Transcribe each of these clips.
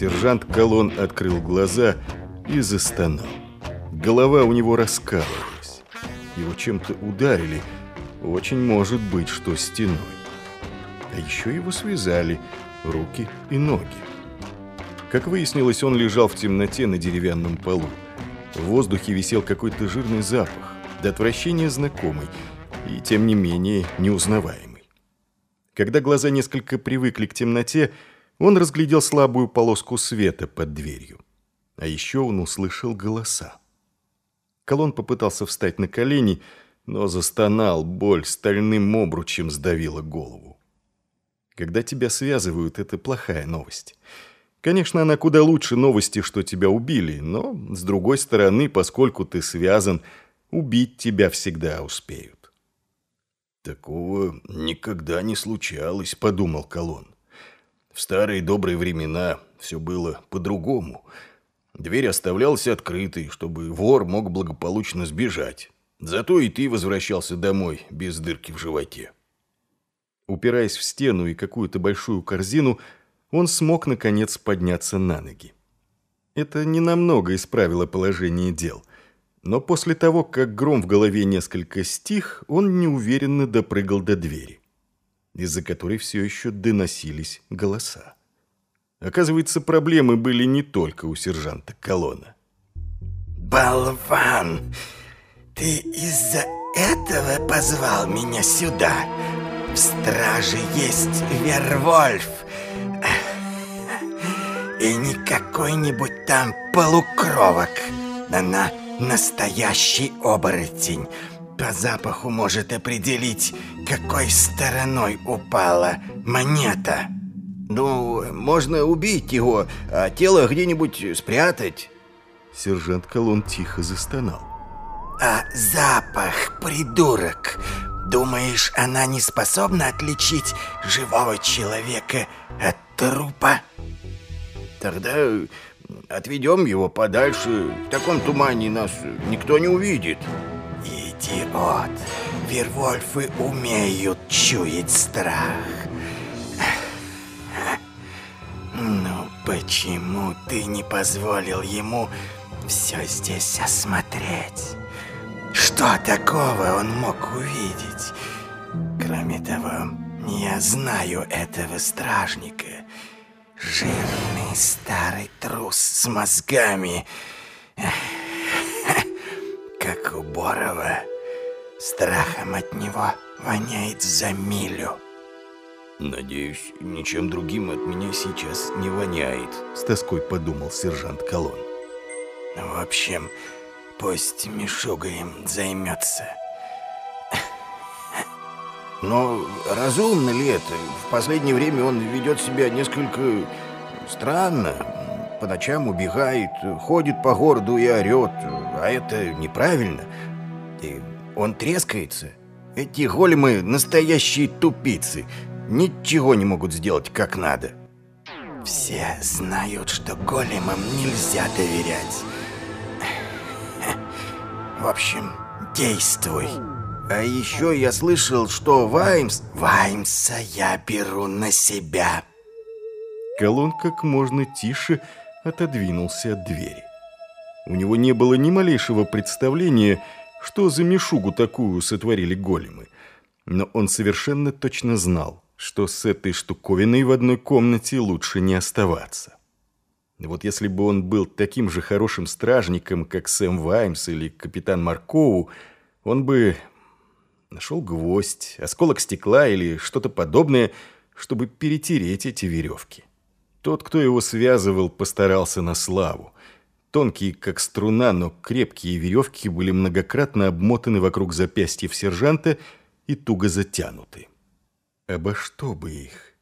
Сержант Колон открыл глаза и застонал. Голова у него раскалывалась. Его чем-то ударили. Очень может быть, что стеной. А еще его связали руки и ноги. Как выяснилось, он лежал в темноте на деревянном полу. В воздухе висел какой-то жирный запах, до отвращения знакомый и, тем не менее, неузнаваемый. Когда глаза несколько привыкли к темноте, он разглядел слабую полоску света под дверью. А еще он услышал голоса. Колон попытался встать на колени, но застонал, боль стальным обручем сдавила голову. Когда тебя связывают, это плохая новость. Конечно, она куда лучше новости, что тебя убили, но, с другой стороны, поскольку ты связан, убить тебя всегда успеют. «Такого никогда не случалось», — подумал Колон. В старые добрые времена все было по-другому. Дверь оставлялась открытой, чтобы вор мог благополучно сбежать. Зато и ты возвращался домой без дырки в животе. Упираясь в стену и какую-то большую корзину, он смог, наконец, подняться на ноги. Это ненамного исправило положение дел. Но после того, как гром в голове несколько стих, он неуверенно допрыгал до двери из-за которой все еще доносились голоса. Оказывается, проблемы были не только у сержанта Колона. «Болван! Ты из-за этого позвал меня сюда? В страже есть Вервольф!» И не какой-нибудь там полукровок. Она настоящий оборотень, по запаху может определить, какой стороной упала монета. Ну, можно убить его, а тело где-нибудь спрятать. Сержант Колон тихо застонал. А запах, придурок. Думаешь, она не способна отличить живого человека от трупа? Тогда отведем его подальше. В таком тумане нас никто не увидит. Идиот! Вервольфы умеют чуять страх. Ну, почему ты не позволил ему все здесь осмотреть? Что такого он мог увидеть? Кроме того, я знаю этого стражника. Жирный старый трус с мозгами. Как у Борова. Страхом от него воняет за милю. Надеюсь, ничем другим от меня сейчас не воняет, с тоской подумал сержант Колон. В общем, пусть Мишуга им займется. Но разумно ли это? В последнее время он ведет себя несколько странно. По ночам убегает, ходит по городу и орет, а это неправильно. И он трескается. Эти големы настоящие тупицы. Ничего не могут сделать как надо. Все знают, что големам нельзя доверять. В общем, действуй. А еще я слышал, что Ваймс... Ваймса я беру на себя. Колон как можно тише отодвинулся от двери. У него не было ни малейшего представления, что за мешугу такую сотворили големы. Но он совершенно точно знал, что с этой штуковиной в одной комнате лучше не оставаться. Вот если бы он был таким же хорошим стражником, как Сэм Ваймс или капитан Маркоу, он бы нашел гвоздь, осколок стекла или что-то подобное, чтобы перетереть эти веревки. Тот, кто его связывал, постарался на славу. Тонкие, как струна, но крепкие веревки были многократно обмотаны вокруг запястьев сержанта и туго затянуты. Обо что бы их?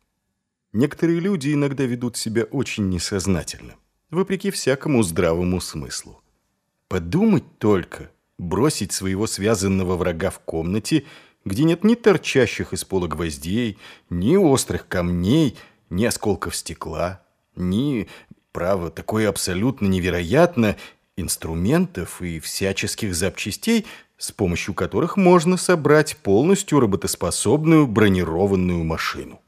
Некоторые люди иногда ведут себя очень несознательно, вопреки всякому здравому смыслу. Подумать только, бросить своего связанного врага в комнате, где нет ни торчащих из пола гвоздей, ни острых камней, ни осколков стекла, ни Право, такое абсолютно невероятно инструментов и всяческих запчастей, с помощью которых можно собрать полностью работоспособную бронированную машину.